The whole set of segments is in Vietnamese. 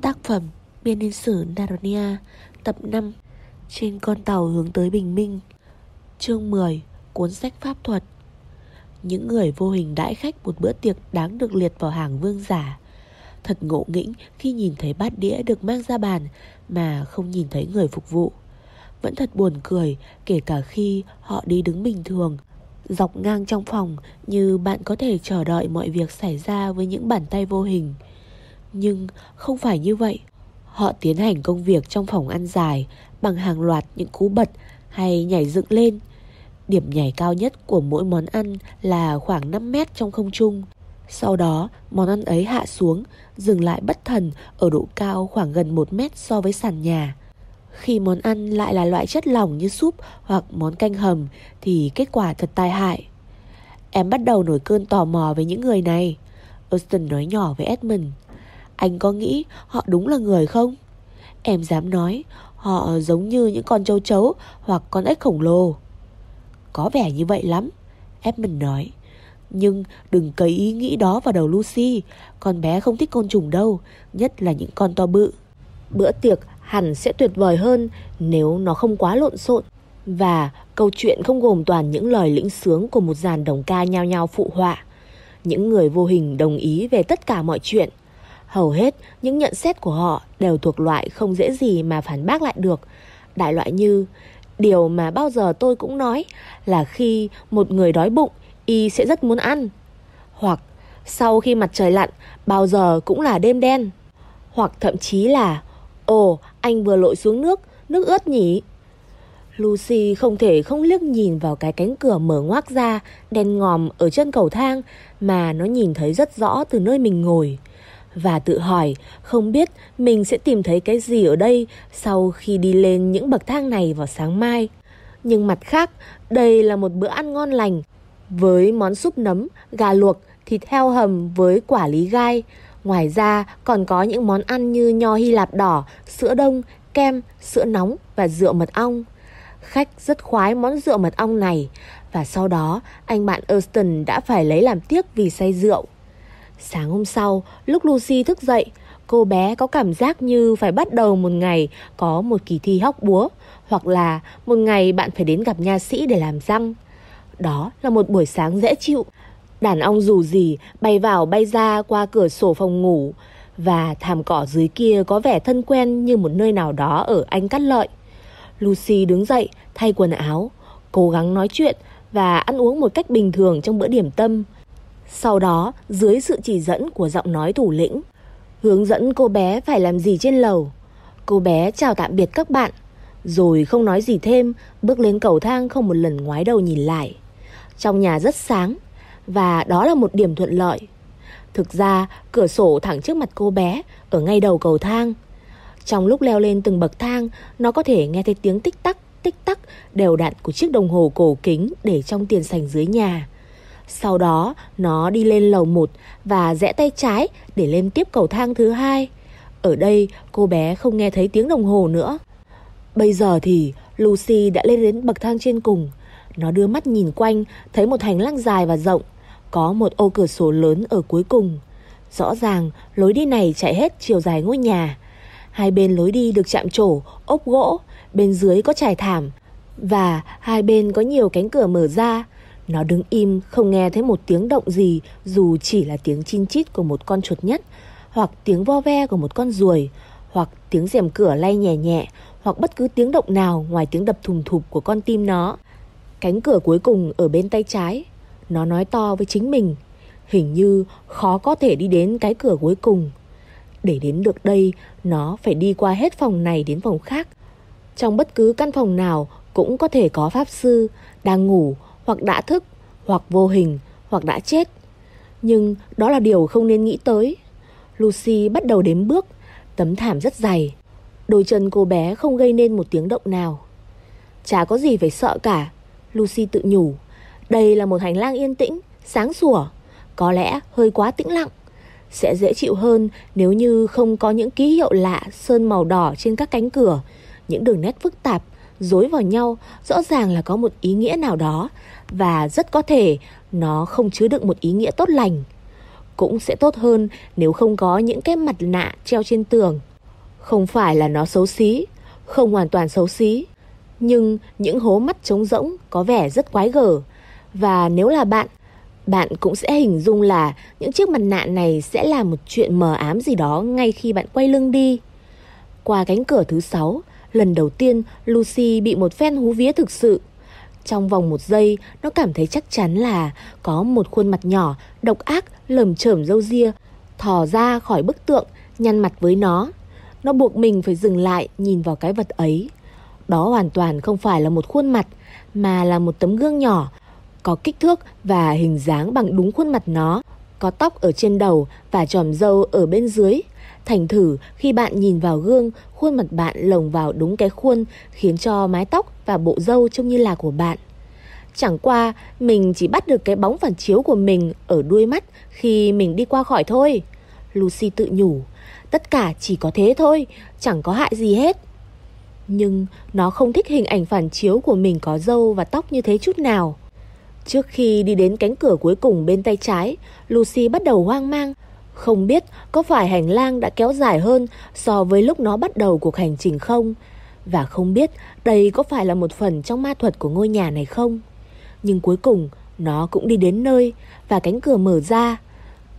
Tác phẩm Biên niên sử Narnia, Tập 5 Trên con tàu hướng tới bình minh. Chương 10 Cuốn sách pháp thuật. Những người vô hình đãi khách một bữa tiệc đáng được liệt vào hàng vương giả. Thật ngộ nghĩnh khi nhìn thấy bát đĩa được mang ra bàn Mà không nhìn thấy người phục vụ. Vẫn thật buồn cười, kể cả khi họ đi đứng bình thường, Dọc ngang trong phòng như bạn có thể chờ đợi mọi việc xảy ra với những bàn tay vô hình nhưng không phải như vậy. Họ tiến hành công việc trong phòng ăn dài bằng hàng loạt những cú bật hay nhảy dựng lên. Điểm nhảy cao nhất của mỗi món ăn là khoảng 5 mét trong không trung. Sau đó, món ăn ấy hạ xuống, dừng lại bất thần ở độ cao khoảng gần 1 mét so với sàn nhà. Khi món ăn lại là loại chất lỏng như súp hoặc món canh hầm thì kết quả thật tai hại. Em bắt đầu nổi cơn tò mò với những người này. Austin nói nhỏ với Edmund. Anh có nghĩ họ đúng là người không? Em dám nói, Họ giống như những con châu chấu Hoặc con ếch khổng lồ. Có vẻ như vậy lắm, Edmund nói. Nhưng đừng cấy ý nghĩ đó vào đầu Lucy. Con bé không thích côn trùng đâu, Nhất là những con to bự. Bữa tiệc hẳn sẽ tuyệt vời hơn Nếu nó không quá lộn xộn. Và câu chuyện không gồm toàn những lời lĩnh sướng Của một dàn đồng ca nhao nhao phụ họa. Những người vô hình đồng ý về tất cả mọi chuyện. Hầu hết những nhận xét của họ đều thuộc loại không dễ gì mà phản bác lại được. Đại loại như Điều mà bao giờ tôi cũng nói là khi một người đói bụng, y sẽ rất muốn ăn. Hoặc sau khi mặt trời lặn, bao giờ cũng là đêm đen. Hoặc thậm chí là Ồ, anh vừa lội xuống nước, nước ướt nhỉ? Lucy không thể không liếc nhìn vào cái cánh cửa mở ngoác ra, đen ngòm ở chân cầu thang mà nó nhìn thấy rất rõ từ nơi mình ngồi và tự hỏi không biết mình sẽ tìm thấy cái gì ở đây sau khi đi lên những bậc thang này vào sáng mai. Nhưng mặt khác, đây là một bữa ăn ngon lành với món súp nấm, gà luộc, thịt heo hầm với quả lý gai. Ngoài ra còn có những món ăn như nho Hy Lạp đỏ, sữa đông, kem, sữa nóng và rượu mật ong. Khách rất khoái món rượu mật ong này và sau đó anh bạn Erston đã phải lấy làm tiếc vì say rượu. Sáng hôm sau, lúc Lucy thức dậy, cô bé có cảm giác như phải bắt đầu một ngày có một kỳ thi hóc búa, hoặc là một ngày bạn phải đến gặp nha sĩ để làm răng. Đó là một buổi sáng dễ chịu. Đàn ong dù gì bay vào bay ra qua cửa sổ phòng ngủ và thảm cỏ dưới kia có vẻ thân quen như một nơi nào đó ở Anh Cát Lợi. Lucy đứng dậy, thay quần áo, cố gắng nói chuyện và ăn uống một cách bình thường trong bữa điểm tâm. Sau đó, dưới sự chỉ dẫn của giọng nói thủ lĩnh, hướng dẫn cô bé phải làm gì trên lầu. Cô bé chào tạm biệt các bạn, rồi không nói gì thêm, bước lên cầu thang không một lần ngoái đầu nhìn lại. Trong nhà rất sáng, và đó là một điểm thuận lợi. Thực ra, cửa sổ thẳng trước mặt cô bé, ở ngay đầu cầu thang. Trong lúc leo lên từng bậc thang, nó có thể nghe thấy tiếng tích tắc, tích tắc đều đặn của chiếc đồng hồ cổ kính để trong tiền sành dưới nhà. Sau đó nó đi lên lầu 1 và rẽ tay trái để lên tiếp cầu thang thứ hai. Ở đây cô bé không nghe thấy tiếng đồng hồ nữa. Bây giờ thì Lucy đã lên đến bậc thang trên cùng. Nó đưa mắt nhìn quanh, thấy một hành lang dài và rộng. Có một ô cửa sổ lớn ở cuối cùng. Rõ ràng lối đi này chạy hết chiều dài ngôi nhà. Hai bên lối đi được chạm trổ, ốp gỗ, bên dưới có trải thảm. Và hai bên có nhiều cánh cửa mở ra, nó đứng im không nghe thấy một tiếng động gì dù chỉ là tiếng chin chít của một con chuột nhất hoặc tiếng vo ve của một con ruồi hoặc tiếng rèm cửa lay nhẹ nhẹ hoặc bất cứ tiếng động nào ngoài tiếng đập thùng thụp của con tim nó. Cánh cửa cuối cùng ở bên tay trái. Nó nói to với chính mình. Hình như khó có thể đi đến cái cửa cuối cùng. Để đến được đây, nó phải đi qua hết phòng này đến phòng khác. Trong bất cứ căn phòng nào cũng có thể có pháp sư đang ngủ hoặc đã thức, hoặc vô hình, hoặc đã chết. Nhưng đó là điều không nên nghĩ tới. Lucy bắt đầu đếm bước, tấm thảm rất dày. Đôi chân cô bé không gây nên một tiếng động nào. Chả có gì phải sợ cả, Lucy tự nhủ. Đây là một hành lang yên tĩnh, sáng sủa, có lẽ hơi quá tĩnh lặng. Sẽ dễ chịu hơn nếu như không có những ký hiệu lạ sơn màu đỏ trên các cánh cửa, những đường nét phức tạp, dối vào nhau, rõ ràng là có một ý nghĩa nào đó và rất có thể nó không chứa đựng một ý nghĩa tốt lành. cũng sẽ tốt hơn nếu không có những cái mặt nạ treo trên tường. Không phải là nó xấu xí, không hoàn toàn xấu xí, nhưng những hố mắt trống rỗng có vẻ rất quái gở. Và nếu là bạn, bạn cũng sẽ hình dung là những chiếc mặt nạ này sẽ là một chuyện mờ ám gì đó ngay khi bạn quay lưng đi. Qua cánh cửa thứ sáu, lần đầu tiên Lucy bị một phen hú vía thực sự. Trong vòng một giây, nó cảm thấy chắc chắn là có một khuôn mặt nhỏ, độc ác, lởm chởm râu ria, thò ra khỏi bức tượng, nhăn mặt với nó. Nó buộc mình phải dừng lại nhìn vào cái vật ấy. Đó hoàn toàn không phải là một khuôn mặt, mà là một tấm gương nhỏ, có kích thước và hình dáng bằng đúng khuôn mặt nó, có tóc ở trên đầu và tròm râu ở bên dưới. Thành thử khi bạn nhìn vào gương, khuôn mặt bạn lồng vào đúng cái khuôn khiến cho mái tóc và bộ râu trông như là của bạn. Chẳng qua mình chỉ bắt được cái bóng phản chiếu của mình ở đuôi mắt khi mình đi qua khỏi thôi. Lucy tự nhủ, tất cả chỉ có thế thôi, chẳng có hại gì hết. Nhưng nó không thích hình ảnh phản chiếu của mình có râu và tóc như thế chút nào. Trước khi đi đến cánh cửa cuối cùng bên tay trái, Lucy bắt đầu hoang mang. Không biết có phải hành lang đã kéo dài hơn so với lúc nó bắt đầu cuộc hành trình không? Và không biết đây có phải là một phần trong ma thuật của ngôi nhà này không? Nhưng cuối cùng nó cũng đi đến nơi và cánh cửa mở ra.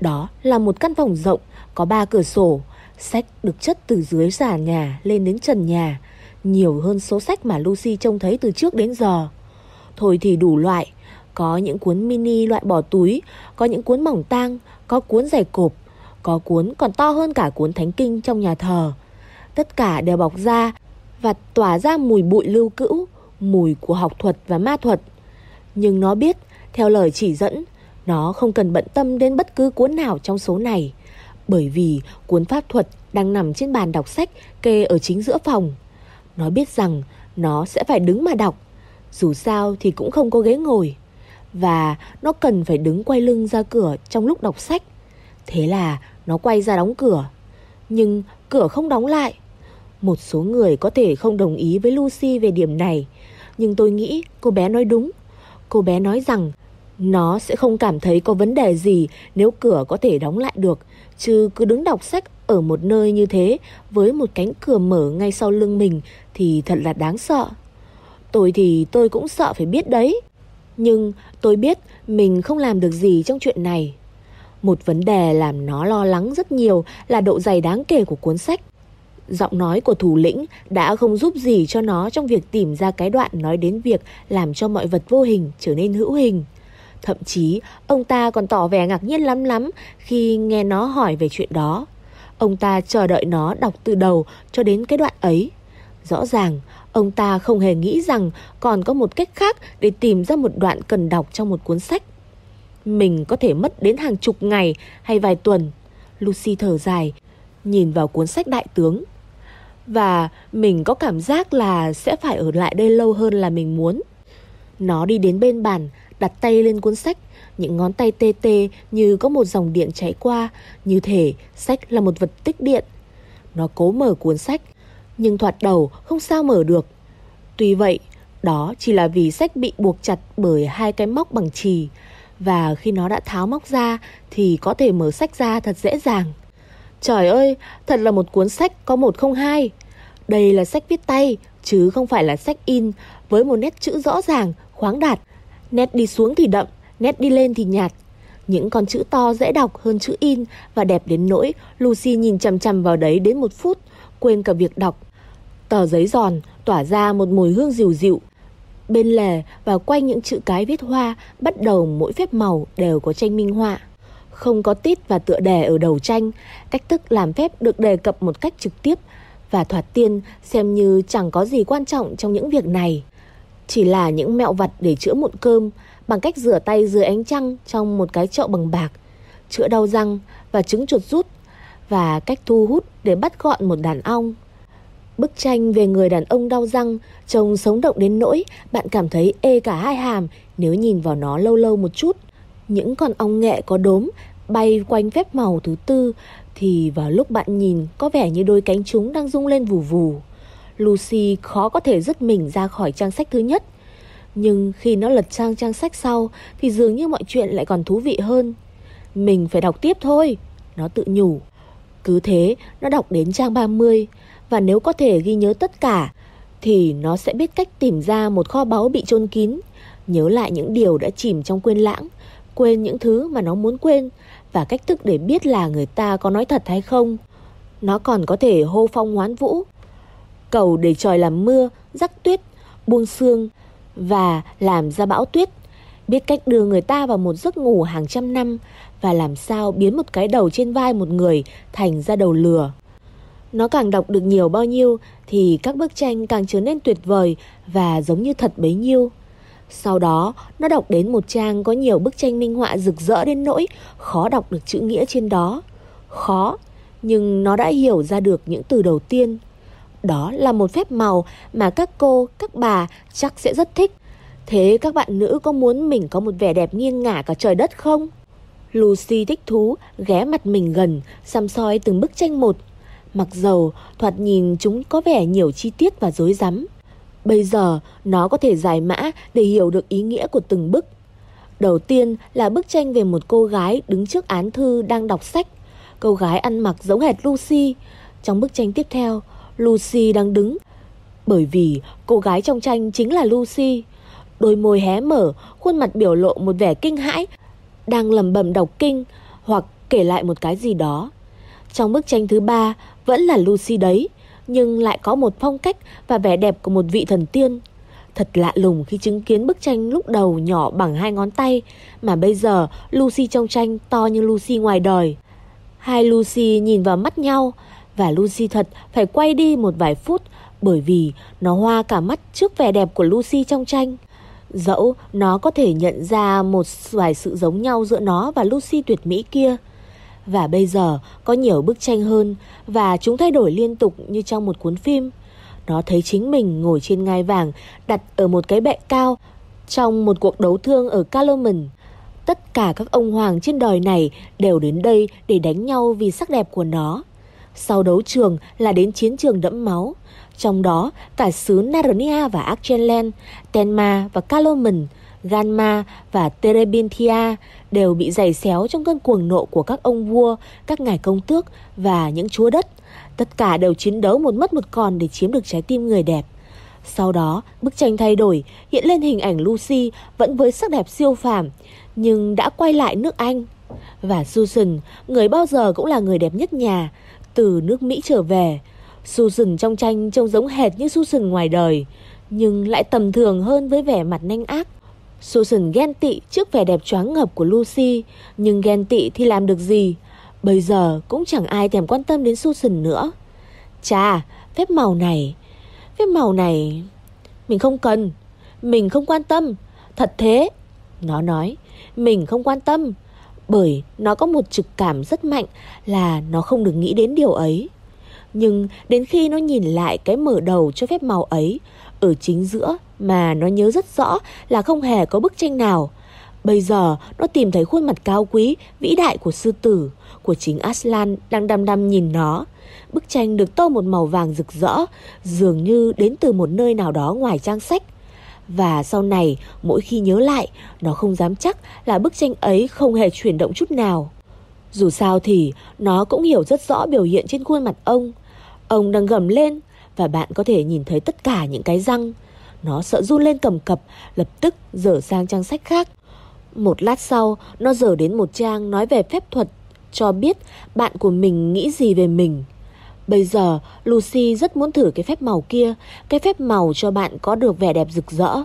Đó là một căn phòng rộng có ba cửa sổ. Sách được chất từ dưới giả nhà lên đến trần nhà. Nhiều hơn số sách mà Lucy trông thấy từ trước đến giờ. Thôi thì đủ loại, có những cuốn mini loại bỏ túi, có những cuốn mỏng tang, có cuốn dày cộp, có cuốn còn to hơn cả cuốn thánh kinh trong nhà thờ. Tất cả đều bọc ra và tỏa ra mùi bụi lưu cữu, mùi của học thuật và ma thuật. Nhưng nó biết, theo lời chỉ dẫn, nó không cần bận tâm đến bất cứ cuốn nào trong số này, bởi vì cuốn pháp thuật đang nằm trên bàn đọc sách kê ở chính giữa phòng. Nó biết rằng nó sẽ phải đứng mà đọc, dù sao thì cũng không có ghế ngồi và nó cần phải đứng quay lưng ra cửa trong lúc đọc sách. Thế là nó quay ra đóng cửa. Nhưng cửa không đóng lại. Một số người có thể không đồng ý với Lucy về điểm này, nhưng tôi nghĩ cô bé nói đúng. Cô bé nói rằng nó sẽ không cảm thấy có vấn đề gì nếu cửa có thể đóng lại được, chứ cứ đứng đọc sách ở một nơi như thế với một cánh cửa mở ngay sau lưng mình thì thật là đáng sợ. Tôi thì tôi cũng sợ phải biết đấy. Nhưng tôi biết mình không làm được gì trong chuyện này. Một vấn đề làm nó lo lắng rất nhiều là độ dày đáng kể của cuốn sách. Giọng nói của thủ lĩnh đã không giúp gì cho nó trong việc tìm ra cái đoạn nói đến việc làm cho mọi vật vô hình trở nên hữu hình. Thậm chí, ông ta còn tỏ vẻ ngạc nhiên lắm lắm khi nghe nó hỏi về chuyện đó. Ông ta chờ đợi nó đọc từ đầu cho đến cái đoạn ấy. Rõ ràng, Ông ta không hề nghĩ rằng còn có một cách khác để tìm ra một đoạn cần đọc trong một cuốn sách. Mình có thể mất đến hàng chục ngày hay vài tuần. Lucy thở dài, nhìn vào cuốn sách đại tướng. Và mình có cảm giác là sẽ phải ở lại đây lâu hơn là mình muốn. Nó đi đến bên bàn, đặt tay lên cuốn sách, những ngón tay tê tê như có một dòng điện chảy qua, như thể sách là một vật tích điện. Nó cố mở cuốn sách, nhưng thoạt đầu không sao mở được. Tuy vậy, đó chỉ là vì sách bị buộc chặt bởi hai cái móc bằng chì và khi nó đã tháo móc ra thì có thể mở sách ra thật dễ dàng. Trời ơi, thật là một cuốn sách có 102. Đây là sách viết tay chứ không phải là sách in với một nét chữ rõ ràng, khoáng đạt. Nét đi xuống thì đậm, nét đi lên thì nhạt. Những con chữ to dễ đọc hơn chữ in và đẹp đến nỗi Lucy nhìn chằm chằm vào đấy đến một phút, quên cả việc đọc. Tờ giấy giòn tỏa ra một mùi hương dịu dịu. Bên lề và quanh những chữ cái viết hoa bắt đầu mỗi phép màu đều có tranh minh họa. Không có tít và tựa đề ở đầu tranh, cách thức làm phép được đề cập một cách trực tiếp và thoạt tiên xem như chẳng có gì quan trọng trong những việc này. Chỉ là những mẹo vặt để chữa mụn cơm bằng cách rửa tay dưới ánh trăng trong một cái chậu bằng bạc, chữa đau răng và trứng chuột rút và cách thu hút để bắt gọn một đàn ong. Bức tranh về người đàn ông đau răng trông sống động đến nỗi bạn cảm thấy ê cả hai hàm nếu nhìn vào nó lâu lâu một chút. Những con ong nghệ có đốm bay quanh phép màu thứ tư thì vào lúc bạn nhìn có vẻ như đôi cánh chúng đang rung lên vù vù. Lucy khó có thể dứt mình ra khỏi trang sách thứ nhất. Nhưng khi nó lật sang trang sách sau thì dường như mọi chuyện lại còn thú vị hơn. Mình phải đọc tiếp thôi, nó tự nhủ. Cứ thế, nó đọc đến trang 30 và nếu có thể ghi nhớ tất cả thì nó sẽ biết cách tìm ra một kho báu bị chôn kín, nhớ lại những điều đã chìm trong quên lãng, quên những thứ mà nó muốn quên và cách thức để biết là người ta có nói thật hay không. Nó còn có thể hô phong hoán vũ, cầu để trời làm mưa, rắc tuyết, buông sương và làm ra bão tuyết, biết cách đưa người ta vào một giấc ngủ hàng trăm năm và làm sao biến một cái đầu trên vai một người thành ra đầu lừa. Nó càng đọc được nhiều bao nhiêu thì các bức tranh càng trở nên tuyệt vời và giống như thật bấy nhiêu. Sau đó, nó đọc đến một trang có nhiều bức tranh minh họa rực rỡ đến nỗi khó đọc được chữ nghĩa trên đó. Khó, nhưng nó đã hiểu ra được những từ đầu tiên. Đó là một phép màu mà các cô, các bà chắc sẽ rất thích. Thế các bạn nữ có muốn mình có một vẻ đẹp nghiêng ngả cả trời đất không? Lucy thích thú, ghé mặt mình gần, xăm soi từng bức tranh một. Mặc dầu, thoạt nhìn chúng có vẻ nhiều chi tiết và rối rắm. Bây giờ, nó có thể giải mã để hiểu được ý nghĩa của từng bức. Đầu tiên là bức tranh về một cô gái đứng trước án thư đang đọc sách. Cô gái ăn mặc giống hệt Lucy. Trong bức tranh tiếp theo, Lucy đang đứng. Bởi vì cô gái trong tranh chính là Lucy. Đôi môi hé mở, khuôn mặt biểu lộ một vẻ kinh hãi, đang lầm bầm đọc kinh hoặc kể lại một cái gì đó. Trong bức tranh thứ ba vẫn là Lucy đấy, nhưng lại có một phong cách và vẻ đẹp của một vị thần tiên. Thật lạ lùng khi chứng kiến bức tranh lúc đầu nhỏ bằng hai ngón tay, mà bây giờ Lucy trong tranh to như Lucy ngoài đời. Hai Lucy nhìn vào mắt nhau, và Lucy thật phải quay đi một vài phút bởi vì nó hoa cả mắt trước vẻ đẹp của Lucy trong tranh. Dẫu nó có thể nhận ra một vài sự giống nhau giữa nó và Lucy tuyệt mỹ kia. Và bây giờ có nhiều bức tranh hơn và chúng thay đổi liên tục như trong một cuốn phim. Nó thấy chính mình ngồi trên ngai vàng đặt ở một cái bệ cao trong một cuộc đấu thương ở Caloman. Tất cả các ông hoàng trên đời này đều đến đây để đánh nhau vì sắc đẹp của nó. Sau đấu trường là đến chiến trường đẫm máu. Trong đó, cả xứ Narnia và Archenland, Tenma và Caloman, Ganma và Terebinthia đều bị giày xéo trong cơn cuồng nộ của các ông vua, các ngài công tước và những chúa đất. Tất cả đều chiến đấu một mất một còn để chiếm được trái tim người đẹp. Sau đó, bức tranh thay đổi, hiện lên hình ảnh Lucy vẫn với sắc đẹp siêu phàm, nhưng đã quay lại nước Anh. Và Susan, người bao giờ cũng là người đẹp nhất nhà, từ nước Mỹ trở về. Susan trong tranh trông giống hệt như Susan ngoài đời, nhưng lại tầm thường hơn với vẻ mặt nhanh ác. Susan ghen tị trước vẻ đẹp choáng ngập của Lucy, nhưng ghen tị thì làm được gì? Bây giờ cũng chẳng ai thèm quan tâm đến Susan nữa. Chà, phép màu này, phép màu này... Mình không cần, mình không quan tâm, thật thế. Nó nói, mình không quan tâm, bởi nó có một trực cảm rất mạnh là nó không được nghĩ đến điều ấy. Nhưng đến khi nó nhìn lại cái mở đầu cho phép màu ấy, ở chính giữa mà nó nhớ rất rõ là không hề có bức tranh nào. Bây giờ nó tìm thấy khuôn mặt cao quý, vĩ đại của sư tử, của chính Aslan đang đăm đăm nhìn nó. Bức tranh được tô một màu vàng rực rỡ, dường như đến từ một nơi nào đó ngoài trang sách. Và sau này, mỗi khi nhớ lại, nó không dám chắc là bức tranh ấy không hề chuyển động chút nào. Dù sao thì, nó cũng hiểu rất rõ biểu hiện trên khuôn mặt ông. Ông đang gầm lên, và bạn có thể nhìn thấy tất cả những cái răng. Nó sợ run lên cầm cập, lập tức dở sang trang sách khác. Một lát sau, nó dở đến một trang nói về phép thuật, cho biết bạn của mình nghĩ gì về mình. Bây giờ, Lucy rất muốn thử cái phép màu kia, cái phép màu cho bạn có được vẻ đẹp rực rỡ.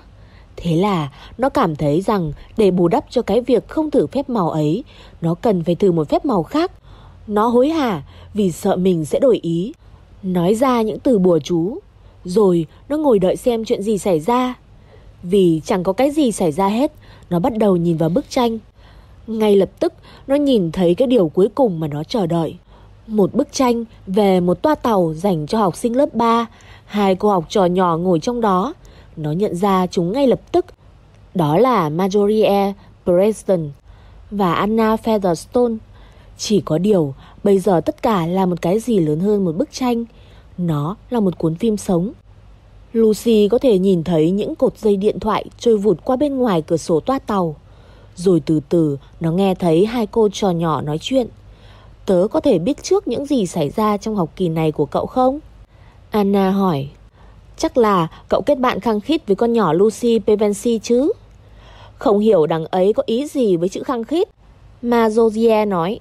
Thế là nó cảm thấy rằng để bù đắp cho cái việc không thử phép màu ấy, nó cần phải thử một phép màu khác. Nó hối hả vì sợ mình sẽ đổi ý. Nói ra những từ bùa chú. Rồi nó ngồi đợi xem chuyện gì xảy ra. Vì chẳng có cái gì xảy ra hết, nó bắt đầu nhìn vào bức tranh. Ngay lập tức, nó nhìn thấy cái điều cuối cùng mà nó chờ đợi. Một bức tranh về một toa tàu dành cho học sinh lớp 3, hai cô học trò nhỏ ngồi trong đó. Nó nhận ra chúng ngay lập tức. Đó là Marjorie e. Preston và Anna Featherstone. Chỉ có điều, bây giờ tất cả là một cái gì lớn hơn một bức tranh. Nó là một cuốn phim sống. Lucy có thể nhìn thấy những cột dây điện thoại trôi vụt qua bên ngoài cửa sổ toa tàu. Rồi từ từ, nó nghe thấy hai cô trò nhỏ nói chuyện. Tớ có thể biết trước những gì xảy ra trong học kỳ này của cậu không? Anna hỏi. Chắc là cậu kết bạn khăng khít với con nhỏ Lucy Pevensi chứ? Không hiểu đằng ấy có ý gì với chữ khăng khít. Mà Josie nói.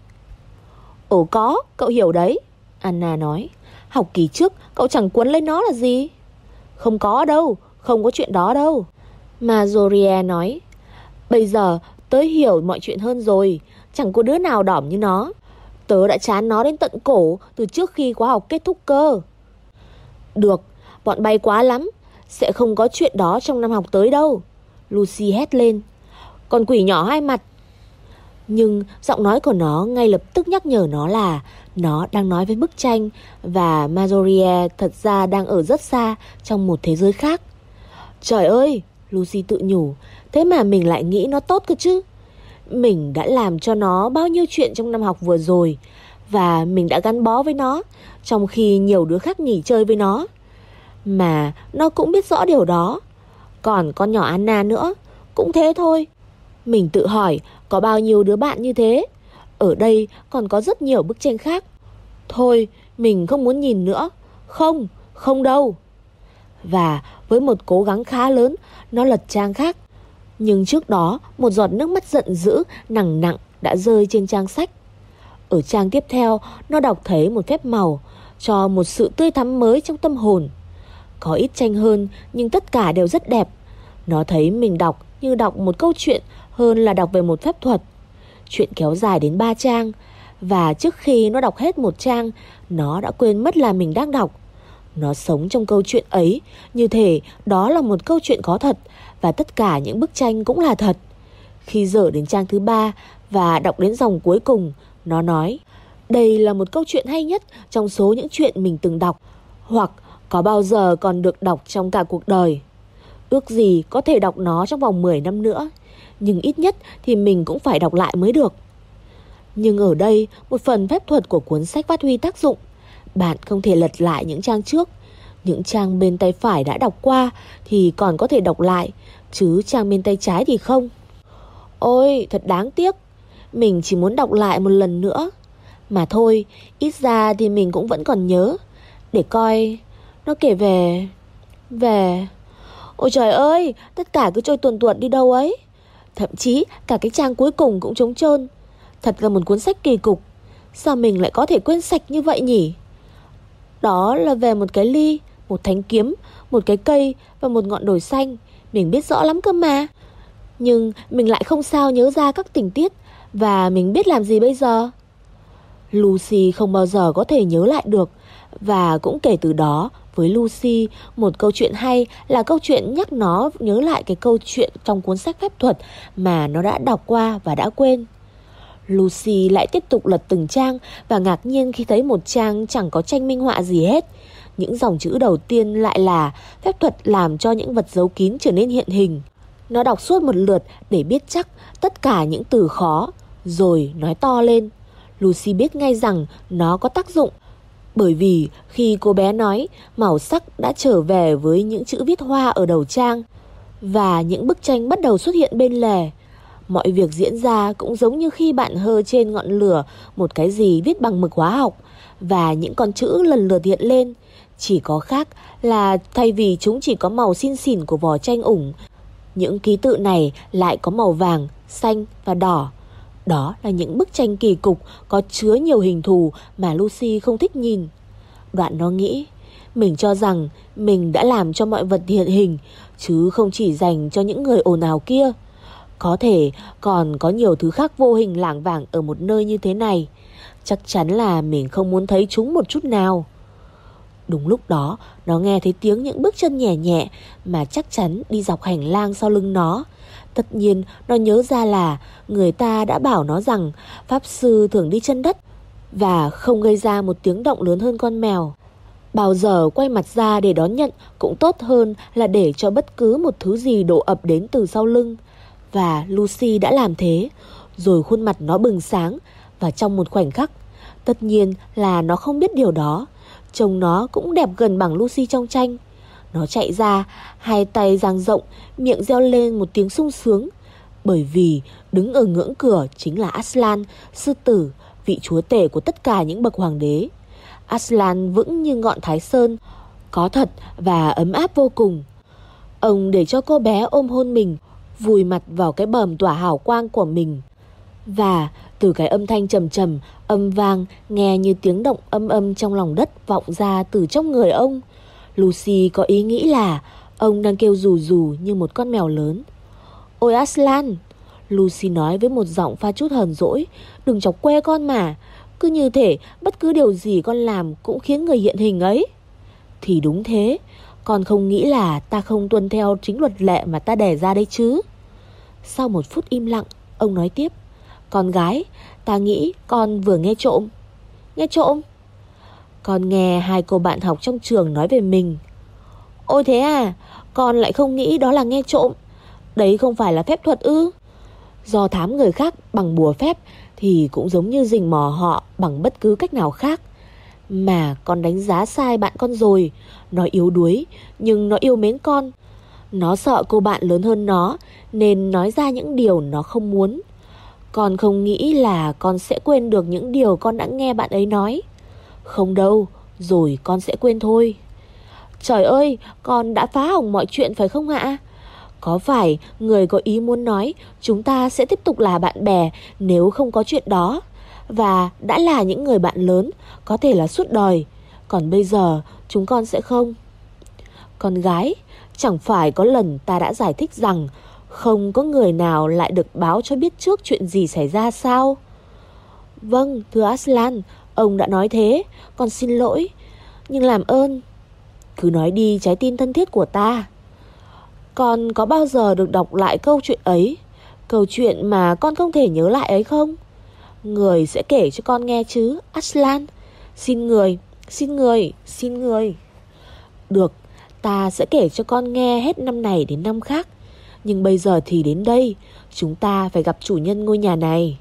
Ồ có, cậu hiểu đấy. Anna nói. Học kỳ trước cậu chẳng cuốn lấy nó là gì? Không có đâu, không có chuyện đó đâu. Mà Zoria nói. Bây giờ tớ hiểu mọi chuyện hơn rồi. Chẳng có đứa nào đỏm như nó. Tớ đã chán nó đến tận cổ từ trước khi khóa học kết thúc cơ. Được, bọn bay quá lắm. Sẽ không có chuyện đó trong năm học tới đâu. Lucy hét lên. Con quỷ nhỏ hai mặt. Nhưng giọng nói của nó ngay lập tức nhắc nhở nó là nó đang nói với bức tranh và Majorie thật ra đang ở rất xa trong một thế giới khác. Trời ơi, Lucy tự nhủ, thế mà mình lại nghĩ nó tốt cơ chứ. Mình đã làm cho nó bao nhiêu chuyện trong năm học vừa rồi và mình đã gắn bó với nó trong khi nhiều đứa khác nghỉ chơi với nó. Mà nó cũng biết rõ điều đó. Còn con nhỏ Anna nữa, cũng thế thôi. Mình tự hỏi có bao nhiêu đứa bạn như thế. Ở đây còn có rất nhiều bức tranh khác. Thôi, mình không muốn nhìn nữa. Không, không đâu. Và với một cố gắng khá lớn, nó lật trang khác. Nhưng trước đó, một giọt nước mắt giận dữ, nặng nặng đã rơi trên trang sách. Ở trang tiếp theo, nó đọc thấy một phép màu, cho một sự tươi thắm mới trong tâm hồn. Có ít tranh hơn, nhưng tất cả đều rất đẹp. Nó thấy mình đọc như đọc một câu chuyện hơn là đọc về một phép thuật. Chuyện kéo dài đến ba trang, và trước khi nó đọc hết một trang, nó đã quên mất là mình đang đọc. Nó sống trong câu chuyện ấy, như thể đó là một câu chuyện có thật, và tất cả những bức tranh cũng là thật. Khi dở đến trang thứ ba và đọc đến dòng cuối cùng, nó nói, đây là một câu chuyện hay nhất trong số những chuyện mình từng đọc, hoặc có bao giờ còn được đọc trong cả cuộc đời. Ước gì có thể đọc nó trong vòng 10 năm nữa, nhưng ít nhất thì mình cũng phải đọc lại mới được. Nhưng ở đây, một phần phép thuật của cuốn sách phát huy tác dụng. Bạn không thể lật lại những trang trước. Những trang bên tay phải đã đọc qua thì còn có thể đọc lại, chứ trang bên tay trái thì không. Ôi, thật đáng tiếc. Mình chỉ muốn đọc lại một lần nữa. Mà thôi, ít ra thì mình cũng vẫn còn nhớ. Để coi, nó kể về... Về... Ôi trời ơi, tất cả cứ trôi tuần tuần đi đâu ấy. Thậm chí cả cái trang cuối cùng cũng trống trơn. Thật là một cuốn sách kỳ cục. Sao mình lại có thể quên sạch như vậy nhỉ? Đó là về một cái ly, một thánh kiếm, một cái cây và một ngọn đồi xanh. Mình biết rõ lắm cơ mà. Nhưng mình lại không sao nhớ ra các tình tiết và mình biết làm gì bây giờ. Lucy không bao giờ có thể nhớ lại được và cũng kể từ đó với Lucy, một câu chuyện hay là câu chuyện nhắc nó nhớ lại cái câu chuyện trong cuốn sách phép thuật mà nó đã đọc qua và đã quên. Lucy lại tiếp tục lật từng trang và ngạc nhiên khi thấy một trang chẳng có tranh minh họa gì hết. Những dòng chữ đầu tiên lại là phép thuật làm cho những vật giấu kín trở nên hiện hình. Nó đọc suốt một lượt để biết chắc tất cả những từ khó, rồi nói to lên. Lucy biết ngay rằng nó có tác dụng bởi vì khi cô bé nói, màu sắc đã trở về với những chữ viết hoa ở đầu trang và những bức tranh bắt đầu xuất hiện bên lề. Mọi việc diễn ra cũng giống như khi bạn hơ trên ngọn lửa một cái gì viết bằng mực hóa học và những con chữ lần lượt hiện lên. Chỉ có khác là thay vì chúng chỉ có màu xin xỉn của vỏ tranh ủng, những ký tự này lại có màu vàng, xanh và đỏ. Đó là những bức tranh kỳ cục có chứa nhiều hình thù mà Lucy không thích nhìn. Đoạn nó nghĩ, mình cho rằng mình đã làm cho mọi vật hiện hình, chứ không chỉ dành cho những người ồn ào kia. Có thể còn có nhiều thứ khác vô hình lảng vảng ở một nơi như thế này. Chắc chắn là mình không muốn thấy chúng một chút nào. Đúng lúc đó, nó nghe thấy tiếng những bước chân nhẹ nhẹ mà chắc chắn đi dọc hành lang sau lưng nó. Tất nhiên nó nhớ ra là người ta đã bảo nó rằng Pháp Sư thường đi chân đất và không gây ra một tiếng động lớn hơn con mèo. Bao giờ quay mặt ra để đón nhận cũng tốt hơn là để cho bất cứ một thứ gì đổ ập đến từ sau lưng. Và Lucy đã làm thế, rồi khuôn mặt nó bừng sáng và trong một khoảnh khắc, tất nhiên là nó không biết điều đó. Trông nó cũng đẹp gần bằng Lucy trong tranh. Nó chạy ra, hai tay dang rộng, miệng reo lên một tiếng sung sướng. Bởi vì đứng ở ngưỡng cửa chính là Aslan, sư tử, vị chúa tể của tất cả những bậc hoàng đế. Aslan vững như ngọn thái sơn, có thật và ấm áp vô cùng. Ông để cho cô bé ôm hôn mình, vùi mặt vào cái bờm tỏa hào quang của mình. Và từ cái âm thanh trầm trầm, âm vang, nghe như tiếng động âm âm trong lòng đất vọng ra từ trong người ông. Lucy có ý nghĩ là ông đang kêu rù rù như một con mèo lớn. Ôi Aslan! Lucy nói với một giọng pha chút hờn dỗi. Đừng chọc que con mà. Cứ như thể bất cứ điều gì con làm cũng khiến người hiện hình ấy. Thì đúng thế. Con không nghĩ là ta không tuân theo chính luật lệ mà ta đẻ ra đấy chứ. Sau một phút im lặng, ông nói tiếp. Con gái, ta nghĩ con vừa nghe trộm. Nghe trộm? Con nghe hai cô bạn học trong trường nói về mình. Ôi thế à, con lại không nghĩ đó là nghe trộm. Đấy không phải là phép thuật ư? Do thám người khác bằng bùa phép thì cũng giống như rình mò họ bằng bất cứ cách nào khác. Mà con đánh giá sai bạn con rồi. Nó yếu đuối, nhưng nó yêu mến con. Nó sợ cô bạn lớn hơn nó, nên nói ra những điều nó không muốn. Con không nghĩ là con sẽ quên được những điều con đã nghe bạn ấy nói. Không đâu, rồi con sẽ quên thôi. Trời ơi, con đã phá hỏng mọi chuyện phải không ạ? Có phải người có ý muốn nói chúng ta sẽ tiếp tục là bạn bè nếu không có chuyện đó? Và đã là những người bạn lớn, có thể là suốt đời. Còn bây giờ chúng con sẽ không. Con gái, chẳng phải có lần ta đã giải thích rằng không có người nào lại được báo cho biết trước chuyện gì xảy ra sao? Vâng, thưa Aslan, ông đã nói thế, con xin lỗi. Nhưng làm ơn, cứ nói đi trái tim thân thiết của ta. Con có bao giờ được đọc lại câu chuyện ấy? Câu chuyện mà con không thể nhớ lại ấy không? Người sẽ kể cho con nghe chứ, Aslan. Xin người, xin người, xin người. Được, ta sẽ kể cho con nghe hết năm này đến năm khác. Nhưng bây giờ thì đến đây, chúng ta phải gặp chủ nhân ngôi nhà này.